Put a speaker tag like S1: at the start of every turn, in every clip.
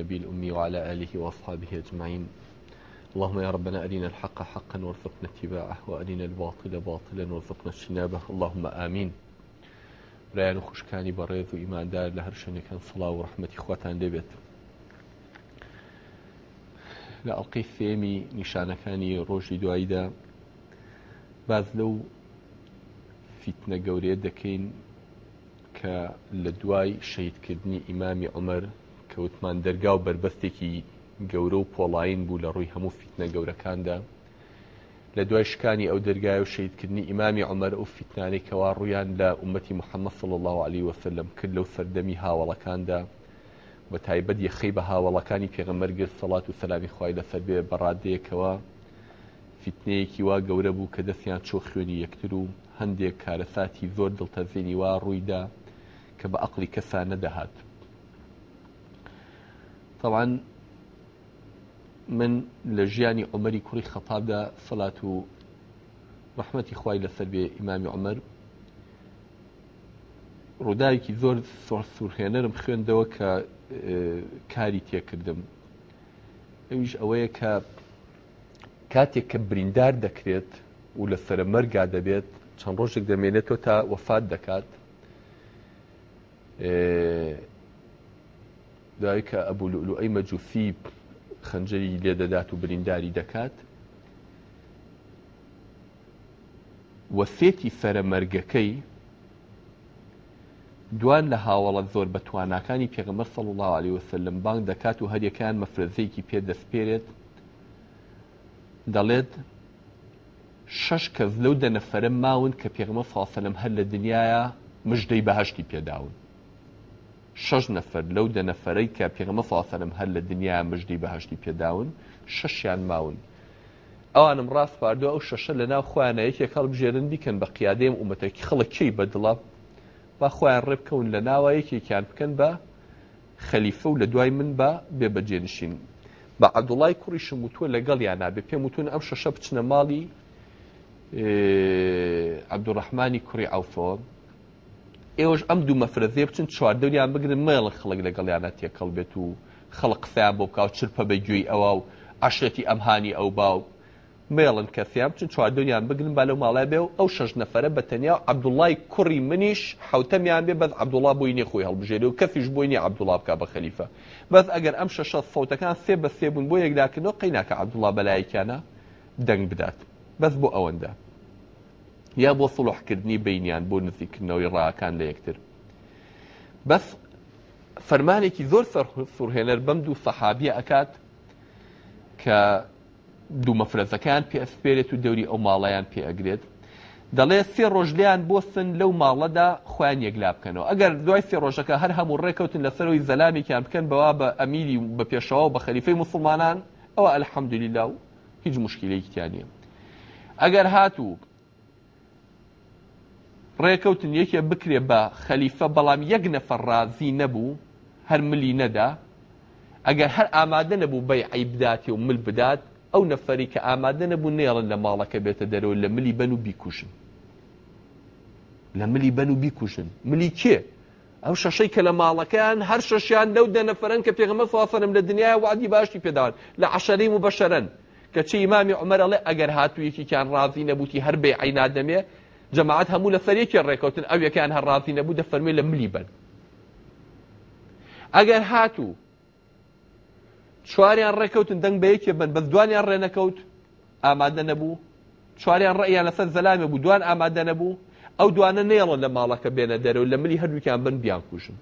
S1: النبي الأمي وعلى آله وأصحابه أجمعين اللهم يا ربنا أرنا الحق حقا وارزقنا اتباعه وأرنا الباطل باطلا وارزقنا اجتنابه اللهم آمين رأينا خشكاني بريض وإيمان و ئیماندار لە هەر شوێنەکان سڵاو و ڕحمەتی خواتان دەبێت لە ئەڵقی فێمی نیشانەکانی ڕۆژی دواییدا باز لەو فیتنە گەورەیە دەکەین کە لە دوای کەوتمان دەرگا و بربەستێکی گەورە و پۆڵین بوو لە ڕووی هەموو فیتنە گەورەکاندا لە دوای شکانی ئەو دەرگای و شیدکردنی ئیمامی عمەر ئەو فیتنانێکەوە ڕویان لە عومەتی محەممەد صل الله عليه وسلم کرد لەو سەردەمی هاوڵەکاندا بە تایبەت یەخی بە هاوڵەکانی پێغەمەرگرت سەڵات و سەلامی خی لەسەر بێ بەڕادەیەکەوە فیتنەیەکی وا گەورە بوو کە دەستیان چۆ خوێنی یەکتر و هەندێک کارەساتی زۆر دڵتەزیێنی وا ڕوویدا کە بە عقلی کەسان نەدەهات طبعا من لە ژیانی عمەری کوڕی خەتابدا فلات و ڕحمەتی خوای لەسەر بێ ئیمامی عمەر ڕووداویکی زۆر سوورهێنەرم خوێندەوە کە کاری تێکردم ئەویش ئەوەیە کە کاتێک کە بریندار دەکرێت و لە سرە مەرگا دەبێت چەند ڕۆژێک دەمێنێتەوە تا وەفات دەکات دوایکە ئەبوو لولو ئەی مەجوفی خەنجەری لێدەدات و برینداری دەکات وەفێتی فەرەمەرگەکەی دوان لە هاوڵەت زۆر بەتواناکانی پێغمە سەڵ الله عليه وسلم بانگ دەکات و هەریەکان مەفرزەیەکی پێدەستپێرێت دەڵێت شش کەس لەو دەنەفەرە ماون کە پێغمە فاسەلم هەر لە دنیاە مژدەی بەهشتی پێداون شش نەفەر لەو دە نەفەرەی کە پێغمە ساسەرم هەر لە دنیا مژدی بەهشتی پێداون شەشیان ماون ئەوانم ڕاست پاردو ئەو شەشە لە ناو خوانەیەکی خەڵب ژێرن بیکەن بە قیادەیم ومەتەکی خەڵکی بە دڵە با خۆیان ڕێبکەون لە ناوایەکێکیان بکەن بە خەلیفە و لە دوای من بە بێبەجێنشین بە عەبدوڵای کوڕی شموتووە لەگەڵ یانە بێ پێم وتون ئەم شەشە بچنە ماڵی عەبدوڕەحمانی کوڕی ئەوفۆ ئێوەش ئەم دوو مەفرەتێ بچن چواردەوریان بگرن مێڵە خەڵک لەگەڵیانە تێکەڵ بێت و خەڵق فیان بۆ بکاو چرپە بەگوێی ئەوە و عشرەتی ئەمهانی ئەو باو مێڵن کەفیان بچن چواردەوریان بگرن بە لەو ماڵای بێ و ئەو شەژ نەفرە بە تەنیا عبدوڵای کوڕی منیش حوتەمیان بێ بەد عبدوڵا بۆی نێ خۆی هەڵبژێری و کەفیش بۆی نیە عبدوڵا بکە بە خەلیفە بەس ئەگەر ئەم شەش فوتەکان سێ بە سێبوون بۆ یەکداکردنەوە قیناکە عبدوڵا بەلایکیانە دەنگ بدات بەس بۆ ئەوەندە یا بۆ سڵحکردنی بینیان بۆ نزیکردنەوەی ڕاکان لە یەکتر بەس فەرمانێکی زۆر سوورهێنەر بەم دوو سەحابیە ئەکات کە دوو مەفرەزەکان پێسپێرێت و دەوری ئەو ماڵەیان پێ ئەگرێت دەڵێ سێ ڕۆژلیان بۆ سن لەو ماڵەدا خۆیان یەکلا بکەنەوە ئەگەر دوای سێ ڕۆژەکە هەر هەموو ڕێکەوتن لەسەرەوەی زەلامێکیان بکەن بەوا بە ئەمیری بە پێشەوە بە خەریفەی مسلمانان ئەوە ئەلحەمدلیلا و هیچ مشکلەیەکییان نیە ئەگەر هاتوو ڕێکەوتن یەکێ بکرێ بە خەلیفە بەڵام یەک نەفەر ڕازی نەبوو هەر ملی نەدا ئەگەر هەر ئامادە نەبوو بەی عیبداتی و مل بدات ئەو نەفەری کە ئامادە نەبوو نێڵن لە ماڵەکە بێتە دەرەوە لە ملی بەن و بیکوژن لە ملی بەن و بیکوژن ملی کێ ئەو شەشەی کە لە ماڵەکان هەر شەشیان لەو دەنەفرەن کە پێغمە فافەرم لە دنیای وعدی باشی پێداوان لە عشەری و بەشەرەن کە چی ئمامی عمەرەڵێ ئەگەر هاتوویەکیان ڕازی نەبووتی هەر بێ عینادەمێ جەماعات هەموو لە سەرێکی ڕێکوتن ئەو یەکان هەڕاستی نەبوو دەفەرمێ لە ملی بن ئەگەر هاتوو چواریان ڕێکەوتن دەنگ بە یەکێ بن بە دوانیان ڕێنەکەوت ئامادە نەبوو چواریان ڕێیان لەسەر زەلامێ بوو دوان ئامادە نەبوو ئەو دوانە نێڵە لە ماڵەکە بێنە دەرەوە لە ملی هەردووکیان بن بیان کوژن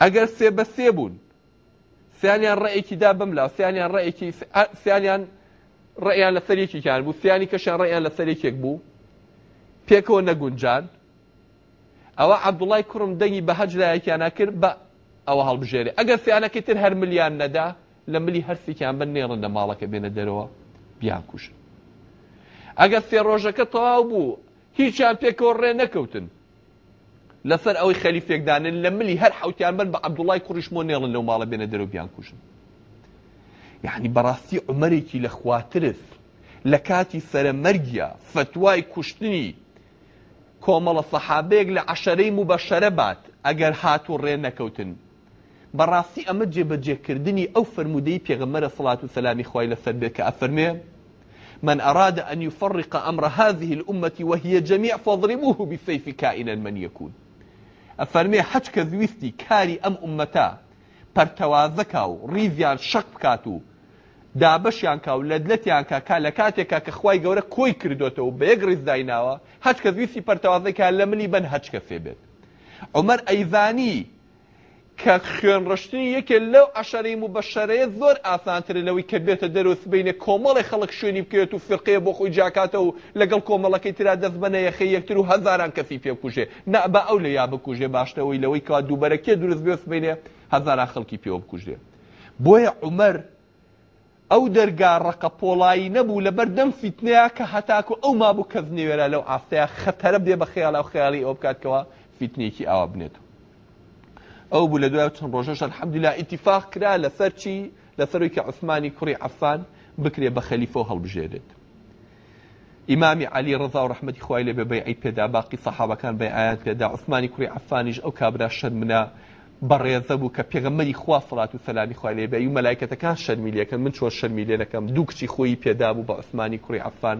S1: ئەگەر سێ بە سێ بوون سیانیان ڕێیەکی دا بملا سیانیان ڕێیەکی سیانیان ڕێیان لە سەرێکیان بوو سیانی کەشان ڕێیان لە سەرێکێک بوو پێکەوە نەگونجان ئەوە عەبدوڵای کوڕم دەنگی بە هەج لایەکیانە کرد بە ئەوە هەڵبژێری ئەگەر سیانەکەی تر هەر ملیان نەدا لە ملی هەرسێکیان بە نێڕن لە ماڵەکە بێنە دەرەوە بیان کوشن ئەگەر سێ ڕۆژەکە تەواو بوو هیچیان پێکەوە ڕێ نەکەوتن لەسەر ئەوەی خەلیفێکدانن لە ملی هەر حوتیان بن بە عەبدوڵای کوڕیشمۆ نێڵن لەو ماڵە بێنە دەرەوە بیان کوشن یعنی بەڕاستی عمەرێکی لە خواترس لە کاتی سەرەمەرگە فتوای کوشتنی کۆمەڵە سەحابەیەک لە عشەرەی مبەشەرە بات ئەگەر ره نکوتن براسی امد جه بجه کردنی او فرمودەی پیغمبر صلاة و سلامی خواهی لسر بکه افرمه من أراد أن يفرق أمر هذه الأمة وهي جميع فاضربوه بسيف كائنا من يكون افرمه حج کذویستی کاری أم أمتا پرتوازكاو ریزیان شق بکاتو دابشیان کاو لەدلەتیان کا لە کاتێکا کە خخوای گەورە کۆی کردوتەوە و بەیەک ڕزدایناوە هەچ کە زویستی پەرتەوازەکە لە منی بەن هەچ کە فێ بێت عمەر ئەیزانی کە خوێنڕشتنی یەکێ لەو ئەشەریم و بە شەرەیە زۆر ئاسانتر لەوەی کە بێتە دەروست بینە کۆمەڵی خەڵک شوێنی بکەوێت و فقێ بۆ خۆی جاکاتە و لەگەڵ کۆمەڵەکەی تررا دەست بنە یەخی یەکتر و هزاران کەفی پێبکوژێ نەبا ئەو لە یا بکوژێ باشتەوەی لەوەی کا دووبەرەکێ دروست بێت بینێ هزاران خەڵکی پێوە بکوژێ بۆیە عمەر ئەو دەرگا ڕقە پۆڵایی نەبوو لە بەردەم فیتنەیە کە هەتاکو ئەو مابوو کەس نوێرە لەو ئافتەیە خەتەرە بێ بە خێڵا و خیاڵی ئەو بکاتکەوە فیتنێکی ئاوا بنێت. ئەو بوو لە دوای چەند ڕۆژەشان حەمدیلا ئیتیفاق کرا لە سەرچی لەسەروی کە عوسمانی کوڕی عەفان بکرێ بە خەلیفۆ هەڵبژێرێت. ئیمامی علی ڕزا و ڕحمەتی خوای لێ بەبی ئەی پێدا باقی سەحابەکان بە ئاەت پێدا عوسمانی کوڕی عەفانیش ئەو کابرا شەرمنە بەڕێزە بوو کە پێغەمەری خوا فڵات و سەلامی خوالێ بە و مەلایکەتەکان شەرمیلیەکەن من چۆ شەرمیلێنەکەم دوو کچی خۆی پێدا بوو بە عوسمانی کوڕی عفان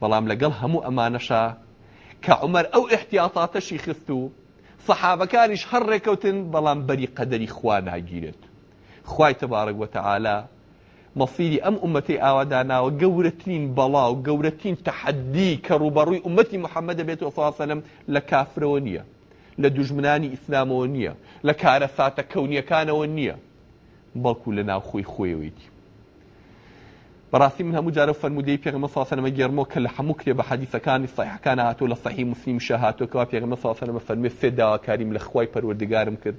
S1: بەڵام لەگەڵ هەموو ئەمانەشا کە عمەر ئەو احتیاتاتەشی خست و سەحابەکانیش هەر ڕێکەوتن بەڵام بەری قەدەری خوا ناگیرێت خوای تەبارەک وتەعالا مەسیری ئەم ئومەتی ئاواداناوە گەورەترین بەڵاو گەورەترین تەحەدی کە ڕوبەڕووی ئومەتی محەممەدە بێت وفااسەلم لە کافرەوە نییە لە دوژمنانی ئیسلامەوە نییە لە کارە ساتە کەونیەکانەوە نییە بەڵکو لە ناوخۆی خۆیەوەیتی بەڕاستی من هەموو جارە فەرمودەی پێغمە ساسەنەمە گەرمەوە کە لە هەموو کرێ بە حەدیثەکانی سەحەکان هاتۆ لە سەحی مسلیم شەهاتۆکەوا پێغمە ساسەنەمە فەرمێ سێ داواکاریم لە خوای پەروەردگارم کرد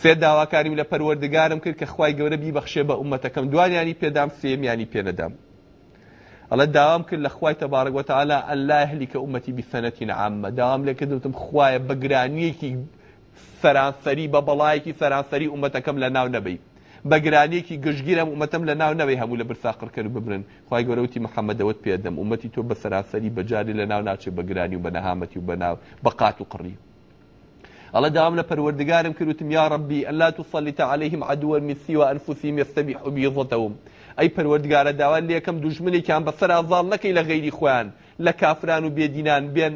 S1: سێ داواکاریم لە پەروەردگارم کرد کە خوای گەورە بیبەخشێ بە عومەتەکەم دوانیانی پێدام سێمیانی پێنەدام ئەڵە داوام کرد لە خوای تەبارەگوتەعالا ئەللا هەلیکە ئومەتی بیفەنەتی نعاممە داوام لێ کردوتم خوایە بەگرانیەکی فەرانسەری بە بەڵایەکی فەرانسەری ئومەتەکەم لە ناو نەبی بەگرانیەکی گشتگیرم ئومەتەم لە ناو نەوەی هەموو لە برساقر کرد ببرن خی گەورەوتی محەممەدەوت پێدەم ئومەتی تۆ بە سەراسەری بەجاری لە ناو ناچێت بەگرانی و بەنەهامەتی و بەناو بەقات و قڕی الله دام لپروردگارم کروتم یا ربی ان لا تصلت عليهم عدوا من سوى انفسهم يستبيح بيضتهم أي پەروەردگارە داوا لێکم دوژمنێکیان بەسەر ئازال نەکەی لە غیری خۆیان لە کافران و بێدینان بێن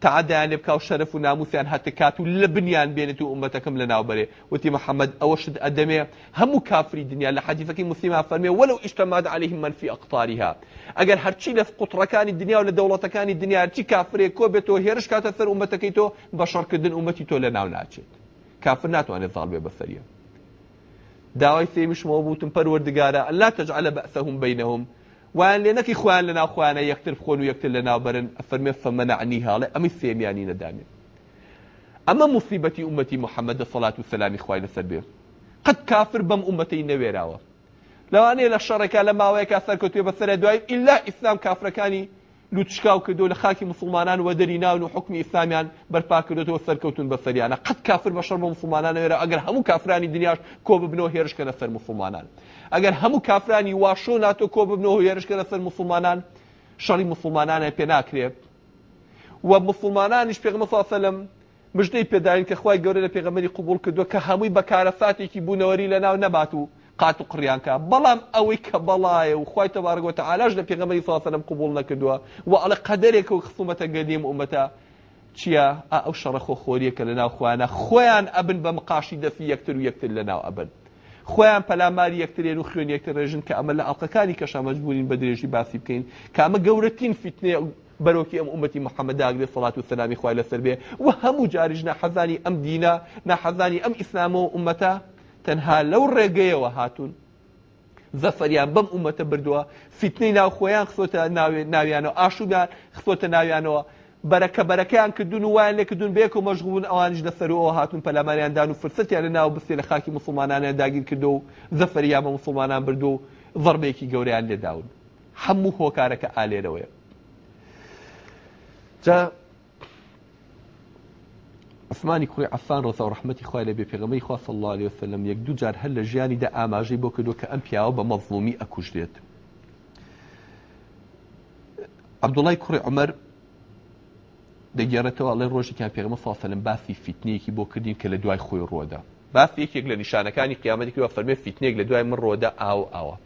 S1: تعدیان يعني لێ بکە و وناموس و يعني ناموسیان هەتە کات و لە يعني بنیان بێنێت و عومەتەکەم لە ناوبەرێ وتی محەممەد ئەوەشت ئەدەمێ هەموو کافری دنیا لە حەدیفەکەی مسیما فەرمێ وەلو ئیشتەماد عليهلهم منفی ئەقتاریها ئەگەر هەرچی لە قوتڕەکانی دنیا و لە دەوڵەتەکانی دنیاچی کافرێک کۆ بێتەوە هێرش کاتە سەر عومەتەکەی تۆ بەشڕکردن عومەتی تۆ لە ناو ناچێت کافر ناتوانێت لا تجعل بەسەهم بينهم وان لێنەکی خوان لە ناوخواانە یەکتر بخۆن و یەکتر لە ناوبەرن فەرمێ فەمەنەعنی هاڵێ ئەمی سێمیانی نەدامێ ئەمە مصیبەتی ئومەتی محەممەدە سەڵات و سەلامی خوای لەسەر بێ قەت کافر بەم ئومەتەی نەوێراوە لەوانەیە لە شەڕێکا لە ماوەیەکا سەرکەوتێ بەسەر دوای ئللا ئیسلام کافرەکانی لوتشکاو کردو لە خاکی مسلمانان و دەری ناون و حکمی ئیسلامیان بەرپا کردێتەوە سەرکەوتون بە سەریانە قەت کافر بە شەڕ بە مسلمانانەوێرە ئەگەر هەموو کافرانی دنیاش کۆ ببنەوە هێرشکە لە سەر مسلمانان ئەگەر هەموو کافرانی واشۆ ناتۆ کۆ ببنەوە هێرشکە لە سەر مسلمانان شەڕی مسلمانانە پێ ناکرێت و مسلمانانیش پێغمەفاافەلم مژدەی پێداین کە خخوای گەورە لە پێغەمەری قوبول کردووە کە هەمووی بەکارەفاتێکی بوونەوەری لەناو نەبات و قات و قڕیانکە بەڵام ئەوەی کە بەڵایە و خی تەبارگوتە ئالاش لە پێغەمەری فاسەلم قوبول نەکردووە و ئەڵە قەدرێک و خسوومەتە گەدیم ومەتە چییە ئەو شەڕەخۆ خۆریەکە لە ناوخواانە خۆیان ئەبن بە مقاشی دەفی یەکتر و یەکتر لە ناو ئەبن. خۆیان پەلاماری یەکترێن و خوێن یەکتر ڕێژن کە ئەمە لە ئەڵلقەکانی کەشە مەجبورین بە درێژی باسی بکەین کامە گەورەترین فتنێ بەرۆکی ئەم عومەتی محەممەداگرێ فڵات و سەلامی خوای لەسەر بێ و هەموو جاریژ نەحەزانی ئەم دینە نەحەزانی ئەم ئیسلامەوە عومەتە تەنها لەو ڕێگەیەوە هاتوون زەفەریان بەم ئومەتە بردووە فیتنەی ناوخۆیان خسۆتە ناویانەوە ئاشوبیان خسۆتە ناویانەوە بەرەکە بەرەکەیان کردون و وایان لەکردون بێک و مەژغون ئەوانش لەسەرەوە هاتون پەلامانیاندان و فرسەتیان لە ناو بستێ لە خاکی مسلمانانیان داگیر کردو و زەفەریان بە مسلمانان بردو و ضربێکی گەوریان لێداون هەموو هۆکارەکە ئالێرەوەیە. عثمانی کوڕی عفان ڕزا و ڕحمەتی خوای لە بێپێغەمەی خوا صلی الله علیه وسلم یەک دوو جار هەر لە ژیانیدا ئاماژەی بۆ کردو کە ئەم پیاوە بە مەظلومی ئەکوژرێت عەبدوڵای کوڕی عومەر دەگێڕێتەوە ئەڵێ ڕۆژی کە پێغەمە صلی الله علیه وسلم باسی فتنەیەکی بۆ کردین کە لە دوای خۆی ڕۆدا باسی یەکێک لە نیشانەکانی قیامەتی کە فەرمێ فتنەیەک لە دوای من ڕۆدا ئاو ئاوە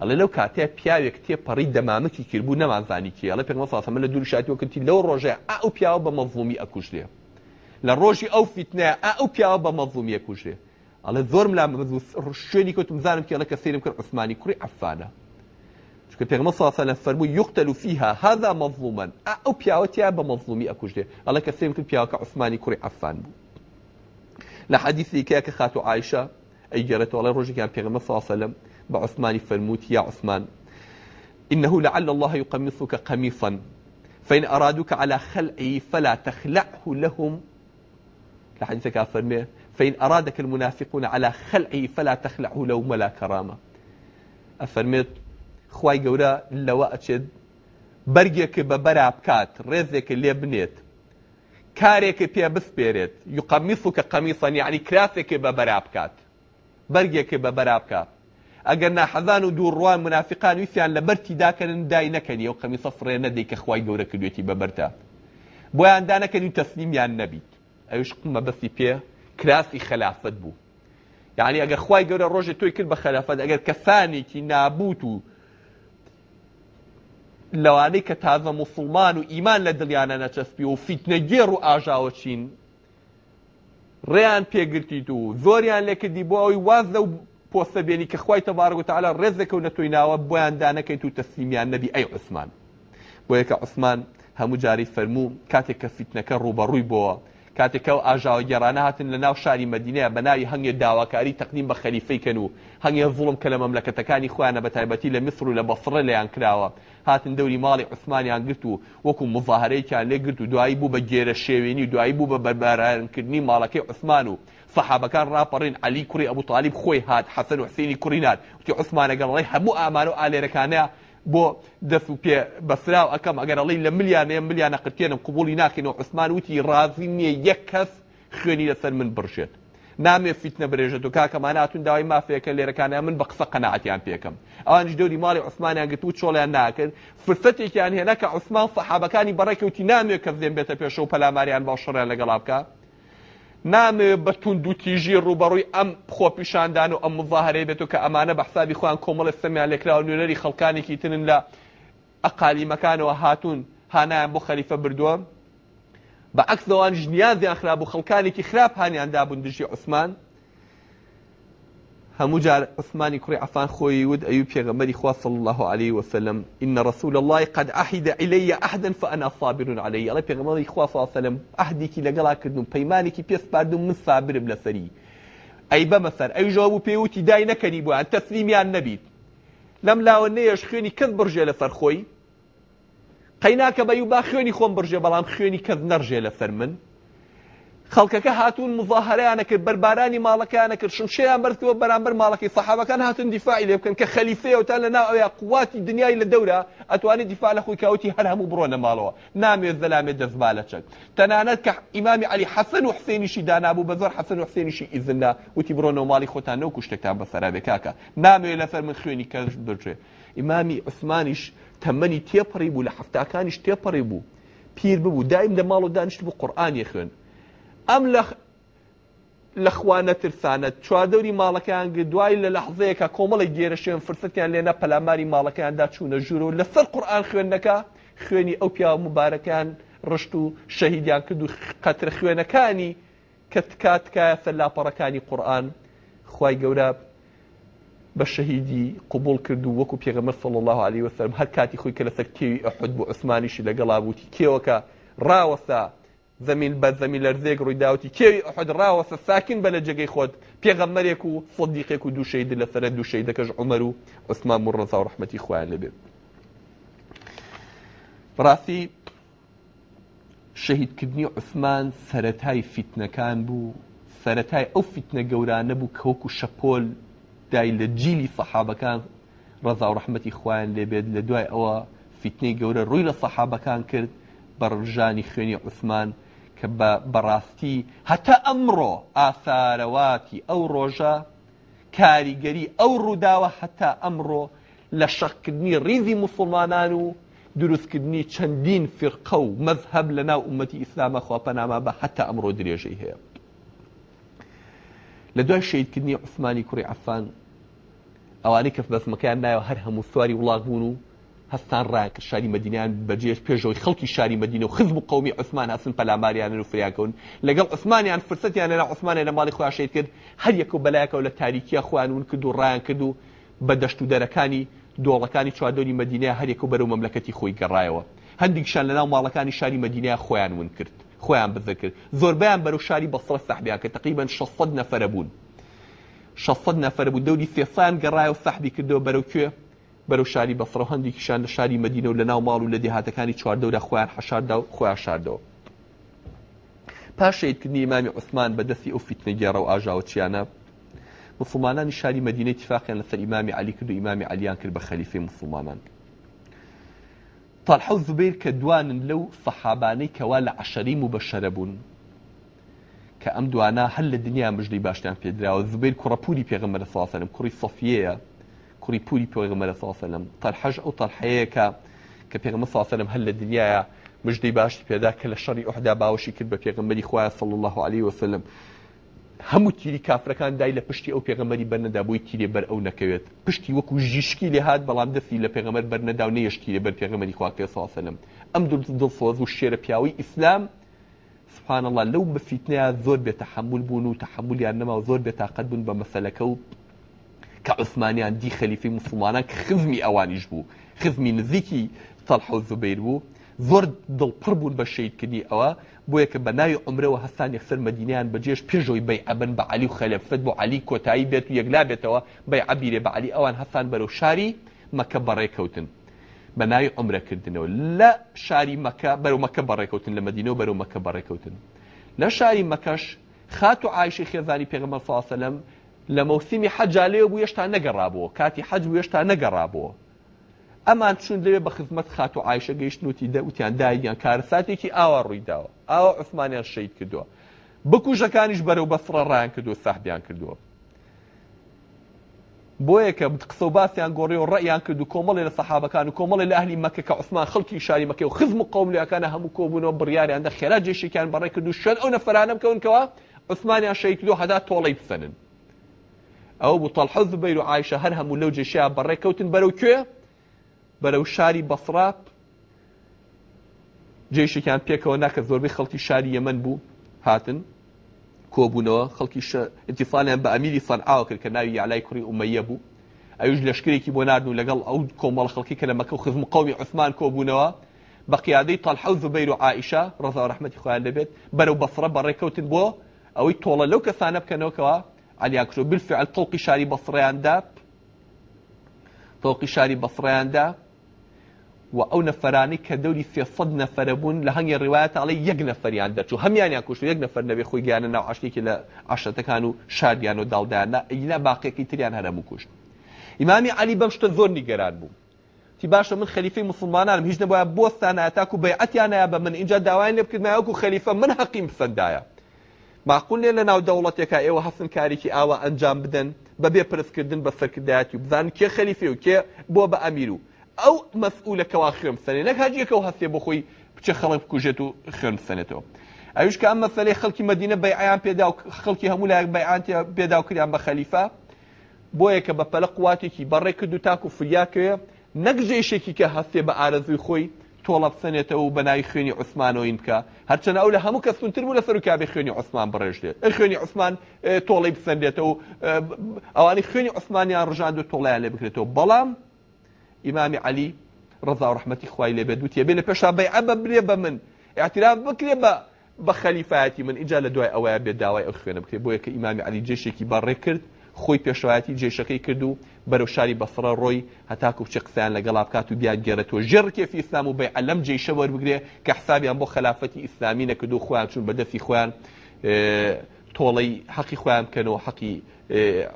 S1: ئەڵێ لەو کاتەیە پیاوێک تێپەڕی دەمامەکی کردبوو نەمانزانی کێ ئەڵە پێغەمە صلی الله علیه وسلم لە دوور شاتیوە کردی لەو ڕۆژێ ئاو پیاوە بە مەظلومی ئەکوژرێت لە ڕۆژی او فتنە ئەو پیاوە بە مەظوم یەکوژێ ئەڵێ زۆرم لا شوێنی کەوت مزانم کێڵە کە سیرم کرد عثمانی کوڕی عفانە چکە پێغمە ساسە لە فەرمو یوقتەل فیها هذا مظلوما او پیاوەتیا بە مەظلومی ئەکوژێ على کە سێم کرد پیاوەکە عثمانی کوڕی عفان عائشه اي جرت على روجي كان عیشە ئەیگەرێتەوەڵێ ڕۆژێکیان پێغمە ساسەلم بە عثمانی فەرمووت یا عثمان إنه لعل الله يقمصك قميصا فإن أرادوك على خلعه فلا تخلعه لهم لحديثك فرمي فإن أرادك المنافقون على خلعه فلا تخلعه لو ولا كرامة أفرميت خواي قورا لو أتشد برقك ببرابكات رزك بکات ڕێزێکی لێ بنێت کارێکی پێ بسپێرێت یقەمیس و کە قەمیسەن یعنی کراسێکی بە بەرا بکات منافقان ویسیان لبرتي داكن داکەن دای نەکەنی و ديك خواي نەدەی كدويتي ببرتا بوان کردوێتی بە بەرتە بۆیان النبي ئەوش مەبەستی پێ کراسی خلافت بوو یعنی ئەگە خی گەورە ڕۆژی توی کرد بە خلافەت ئەگەر کەسانێکی نابوت و لەوانەی کە تازە مسلمان و ئیمان لە دڵیانە نەچەسپی و فیتنەگێر و ئاژاوە چین ڕێیان پێگرتیت و زۆریان لێکردی بۆ ئەوی واز لەو پۆستە بێنی کە خخوای و ڕێزەکە و نەتۆی ناوە بۆیان دانەکەیت و تەسلیمیان نەبی ئەی عوسمان بۆ یەکە عوسمان هەموو جاری فەرموو کاتێک کە فیتنەکە ڕوبەڕووی بۆەوە کاتێکە و ئاژاوە گێرانە هاتن لە ناو شاری مدینە بە ناوی هەنگێ داواکاری تەقنیم بە خەریفەیکەن و هەنگێ زوڵم کە لە مەملەکەتەکانی خۆیانە بە تایبەتی لە میسر و لە بەفرە لەیان کراوە هاتن دەوری ماڵی عوسمانیان گرت و وەکو مظاهرەیەکیان لێگرت و دوایی بوو بە گێرە شێوێنی دوایی بوو بە بەربارانکردنی ماڵەکەی عوسمان و صحابەکان راپەڕین علی کوڕی ئەبوو تاالب خۆی هات حەسەن و حسینی کوڕینات وتی عوسمانەگەڵڕی هەموو ئامان و ئالێرەکانە بۆ دەست و پێ بەسراو ئەەکەم ئەگەرەڵی لە ملیانێ ملیانە قرتێنم قوبولی ناکەینەوە عوسمان وتی رازی نییە یەک کەس خوێنی لەسەر من بڕشێت نامێ فیتنە برێژێت و کاکەماناتون داوای مافەکە لێرەکانە من بە قسە قەنەعاتیان پێکەم ئەوانش دەوری ماڵی عوسمانیان گرت و چۆڵیان ناکرد فرسەتێکیان هێنەکە عوسمان سەحابەکانی بەڕێکی وتی نامێ کە زێن بێتە پێشە و پەلاماریان باوشڕیان لەگەڵا بکە نامێ بە تونند و تیژی ڕوبەڕووی ئەم خۆپیشاندان و ئەم مظاهرەیە بێت و کە ئەمانە بە حسابی خۆیان کۆمەڵە سەمیان لێکراوە نوێنەری خەڵکانێکی تنن لە ئەقالیمەکانەوە هاتوون هانایان بۆ خەریفە بردووە بە عکسەوان ژنیازیان خراپ و خەڵکانێکی خراپ هاانیاندابوون دژی عوسمان هەموو جار عثمانی کوڕی عفان خۆی ود ئەوی پێغەمەری خواصل الله عليه وسلم إن رسول الله قد عهد إلي عهدا فأنا صابر عليه الله پێغەمەری خوا صلى الله عليه وسلم عهدێکی لەگەڵا کردوم پەیمانێکی پێسپاردوم من صابرم لەسەری ئەی بەمەسەر ئەی ژاو پێوتی دای نەکەنی بووان تەسلیمیان نەبیت لەم لاوە نەیەش خوێنی کەس بڕژێ لەسەر خۆی قەیناکە بە یوبا خوێنی خۆم بڕژێ بەڵام خوێنی کەس نەڕژێ لەسەر من خەڵکەکە مظاهره مظاهرەیانە کرد بەربارانی ماڵەکانە کرد شمشەیان برانبر مالکی صحابه سەحابەکان هاتون دیفاعی لێ که خلیفه خەلیفەیەوتان لە ناو ئەویا قواتی دنیای لدوره اتوانی دفاع لخوی لە خۆی کەوتی هەر هەموو بڕۆنە ماڵەوە نامێت زەلامێت دەستبالە چەک تەنانەت که امام علی حسن و حسێنیشی دانابوو بە زۆر حسن و حسێنیشی ئیزندا و تی برونه خۆتان نەو کوشتێکتان بەسەرابێ کاکە نامێت لەسەر من خوێنی کەش بجێ ئیمامی عوسمانیش تەمەنی تێپڕی بوو لە حفتاکانیش تێپڕی بوو پیر ببوو پیر ببو دائم دمالو دانش بوو قورآانی خوێن ئەم لە خوانە ترسانەت چواردەوری ماڵەکەیان دوای لە لەحزەیەکە کۆمەڵی گێرەشێن فرستیان لێنە پەلاماری ماڵەکەیاندا چوونە ژوور و لەسەر قورآان خوێندەکە خوێنی ئەو پیا مبارەکان ڕشت و شەهیدیان کرد و قەتر خوێنەکانی کە تکاتکایە سەلاپەڕەکانی قورآن خی گەورە بە شەهیدی قوبول کرد و وەکو پێغەمە فڵ الله عليه وسلم هەر کاتی خۆی کە لەسەر کێوی ئەحد بۆ عسمانیشی لەگەڵا بوتی کێوەکە ڕاوەسە زمین بە زەمیلەرزێک ڕوویداوتی کێوی حدراوە احد بە لە جێگەی خۆت پێغەمەرێک و سەدیقێک و دووشەی لە سەر دووشەی دەکەش عمەر و عسمان و ڕزا و ڕحمەتی خۆیان لەبێ ڕاستی شەهیدکردنی عوسمان سەتای فیتنەکان بوو سەتای ئەو فیتنە گەورانە بوو کەوکو شەپۆل دای لە جیلی سەحابەکان ڕزا و ڕحمەتی خۆیان لێبێت لە دوای ئەوە فیتنەی گەورە ڕووی لە کرد بە ڕژانی خوێنی کە بەڕاستی هەتا ئەمڕۆ ئاثارەواتی ئەو ڕۆژە کاریگەری ئەو ڕووداوە هەتا ئەمڕۆ لە شەقکردنی ریزی مسلمانان و دروستکردنی چەندین فرقە و مەذهب لە ناو عومەتی ئیسلامە خواپەناما بە هەتا ئەمڕۆ درێژەی هەیە. لە دوای شیدکردنی عوسمانی کوڕی عفان ئەوانەی کە بەسمەکەیان نایەوە هەر هەموو سواری وڵات بوون و هەستان ڕاکرد شاری مدینیان بەجێش پێشەوەی خەڵکی شاری مدینە و خزم و قومی عوسمان هەسن پەلاماریانن و فریاکەون لەگەڵ عوسمانیان فرسەتیانەنا عوسمانە لە ماڵی خوۆشێت کرد هەر یەک و بەلایەکەەوە لە تاریکیە خوانون کرد و ڕیان کرد و بە دەشت و دەرەکانی دۆڵەکانی چواردۆری مدینیا هەرێک و بەرەو مەملەکەتی خۆی گەڕایەوە هەندێکشان لەناو ماڵەکانی شاری مدینیا خۆیان ون کرد خۆیان بذکرد زۆربیان بەرەو شاری بەسرە سەحبیان کە تقریبا 600 نەفرە بوون 600 نەفر بوو دەوری سێسان گەڕایە و سەحبی کردەوە بەرەو کوێ بەرەو شاری بەفرە هەندێکیشان لە شاری مدینە و لە ناو ماڵ و لە دێهاتەکانی چواردەورە خۆیان حەشاردا و خۆیان شاردەوە پاشەیدکردنی ئمامی عوسمان بە دەستی ئەو فیتنە گێڕە و ئاژاوە چیانە مسلمانانی شاری مدینە تفاقیان لەسەر ئیمامی علی کرد و ئیمامی علیان کرد بە خەلیفی مسلمانان تاالحە زبیر کە دوانن لەو سەحابانەی کەوا لە عشەریم و بەشەرە بوون کە ئەم دوانە هەر لە دنیا مژدەی باشیان پێدراوە زبیر کوڕەپوری پێغمەرە ساسەرم کوڕی سەفیەیە کوڕی پوری پێغمەرە ساسەلم تەرحەژ ئەو تەرحەیەکە کە پێغمە ساسەلم هەل لە دنیاە مژدەی باشی پێدا کە لە شەڕی ئوحدا باوەشی کرد بە پێغمبەری خوایە سڵ الله عليه وسلم هەموو تیری کافرەکان دای لە پشتی ئەو پێغمەری بەرنەدا بۆی تیرێ بەر ئەو نەکەوێت پشتی وەکو ژیشکی لێ هاات بەڵام دەستی لە پێغمەر بەرنەدا و نەیەشکی لێ بەر پێغمەری خواکە ساسەلم ئەم دوور دڵسۆز و شێرە پیاوی ئیسلام سبحان الله لەو بەفیتنەیە زۆر بێتە حمول بوون و تحملیان نەما زۆر بێتاقەت بوون بە مەسلەکە و كعثمانيان دي خليفه مسلمانا خذمي اوانيش بو خذمي نزيكي طلح الزبير بو زور دل پربون بشهيد كدي اوا بو يك بناي عمره وهسان يخسر مدينيان بجيش بيجوي بي ابن بعلي وخلفت بو علي كوتاي بيت يقلا بيتوا بي عبيره بعلي اوان هسان برو شاري مكبره كوتن بناي عمره كدن لا شاري مكه برو مكبره كوتن لمدينه برو مكبره كوتن لا شاري مكاش خاتو عائشه خيزاني پیغمبر صلى الله عليه وسلم لە مەوسیمی حەجا لێ بوو هێشتا نەگەڕابەوە کاتی حەج بوو هێشتا نەگەڕابەوە ئەمان چون لەوێ بە خزمەت خات و عیشە گەیشتنوتی دەوتیان دایان کارساتێکی ئاوا ڕوویداوە ئاوا عوسمانیان شەید کردووە بکوژەکانیش بەرەو بەسرە ڕیان کردو ساحبیان کردووە بۆیە کە قسە باسییان گۆڕی و ڕیان کرد و کۆمەڵی لە سەحابەکان و کۆمەڵی لە ئەهلی مەکە کە عوسمان خەڵکی شاری مەکە و خزم و قوملیەکانە هەموو کۆبوونەوە بڕیاریان دە خێرا جێشێکیان بەڕێ کرد و شوێن ئەو نەفرانە بکەونکەوە عوسمانیان شەیکرد و هەدا تۆڵی بسەنن ئەو بوو تەلحەز بیر و عیشە هەر هەموو لەو جێشیا بەڕێککەوتن بەرەو کوێ بەرەو شاری بەسراب جێشێکیان پێکەوە ناکرد زۆربەی خەڵکی شاری یەمەن بوو هاتن کۆبوونەوە خەڵکی ئتیفاالیان بە ئەمیری فەرعاو کرد کە ناوی یالای کوڕی ئومەیە بوو ئەوش لەشکرێکی بۆ نردن لەگەڵ ئەو کۆمەڵ خەڵکی کە لەمەکە و خزم قوی عثمان کۆبوونەوە بە قیادەی تەلحەوز بیر و عیشە ڕزا ڕحمەتی خۆیان دەبێت بەرەو بەفرە بەڕێککەوتن بۆ ئەوەی تۆڵە لەو کەسانە بکەنەوەکەوە ئەلیاکرۆ بالفعل تۆڵقی شاری بەفڕیاندا تۆڵقی شاری بەفڕیاندا و ئەو نەفەرانی کە دەوری فێفەد نەفەرە بوون لە هەنگی ڕوایەت ئاڵی یەک نەفەریان دەچوو هەمیانیان کوشت یەک نەفەر نەبێ خۆی گیانە ناو عشتێکی لە عشەتەکان و شادیان و داڵدایانە ئەیلا باقیێکی تریان هەرەموو کوشت ئیمامی علی بەم شتە زۆر نیگەران بوو تی باشە من خەلیفەی مسلمانانم هیچ نەبە بۆستانە تاکو بەیعەتیانە بە من اینجا داوایان لێ بکردماوەکو خەلیفە من حەقیم بسەندایە ماقولێ لە ناو دەوڵەتێکە ئێوە هەفتن کارێکی ئاوا ئەنجام بدەن بە بێ پرسکردن بە سەرکردایەتی و بزان کێ خەلیفێ و کێ بۆ بە ئەمیر و ئەو مەسئولەکەوا خوێم سنێ نەک هاجیەکە و هەستێ بۆ خۆی بچە خەڵک بکوژێت و خوێن سنێتەوە. ئەوشکە ئەم مەسلەی خەڵکی مدینە بەیان پێدا و خەڵکی هەموو لایەک بەیان پێدا و کریان بە خەلیفا بۆیە کە بە پەلە قواتێکی بەڕێ کرد و تاک و فریاکەوێ نەک جێشێکی کە هەستێ بە ئارەزوی خۆی تۆڵە بسەنێتەوە و بەناوی خوێنی عوسمانەوەین بکە هەرچەند ئەو لە هەموو کەس سونتر بوو لە سەر کابێ خوێنی عوسمان بڕێژێت خوێنی عوسمان تۆڵی بسەندێتەوە و ئەوانی خوێنی عوسمانیان ڕژاند و تۆڵیان لێ بکرێتەوە بەڵام ئیمامی علی ڕزا و ڕحمەتی خوای لێ بێت دوتیە بێ لە پێشا بێ ئەبە برێ بە من اعتراف بکرێ بە بە خەلیفاەتی من اینجا لە دوای ئەوەیە بێ داوای ئەو خوێنە بکرێت بۆیە کە ئیمامی علی جێشێکی بەڕێ کرد خۆی پێشایەتی جێشەکەی کرد و بەرەو شاری بەفرە ڕۆی هەتاکو چ قسەیان لەگەڵ بکات و بیان گەێرەوە ژێڕکێفی ئسلام و بە ئەلم جێشە وەربگرێ کە حسابیان بۆ خلافەتی ئیسلامی نەکرد و خۆیان چون بەدەفی خۆیان تۆڵی حەقی خۆیان بکەنەوە حەقی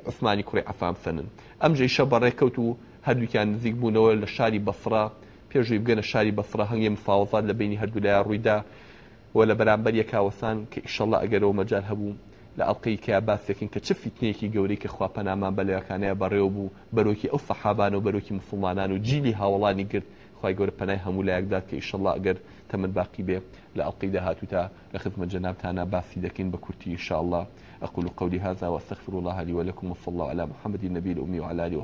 S1: عسمانی کوڕی ئەفام سنن ئەم جێشە بەڕێکەوت و هەردووکیان نزیک بوونەوە لە شاری بەفرە پێشوی بگەنە شاری بەفرە هەنگێ مفاوزات لە بینی هەردوو لای ڕوویدا وە لە بەرامبەر یەکاوەسان کە ئیشەڵە ئەگەرەوە مەجار هەبوو لە ئەڵلقەی کیا باسێکن کە چ فیتنێکی گەورەی کە خواپەنامان بەلەکانەیە بەڕێوە بوو بەرۆکی ئەو سەحابان و بەرۆکی مسلمانان و جیلی هاوڵانی کرد خی گەورە پەنای هەموو لایەکدا کە ئیشەڵا ئەگەر تەمن باقی بێ لە ئەڵقی داهاتوو تا لە خزمە جەنابتانە باسی دەکەین بە کورتی ئیشاءله أقول قولی هذا واستغفر الله لي ولكم وصلى الله على محمد النبي الأمي وعلى آله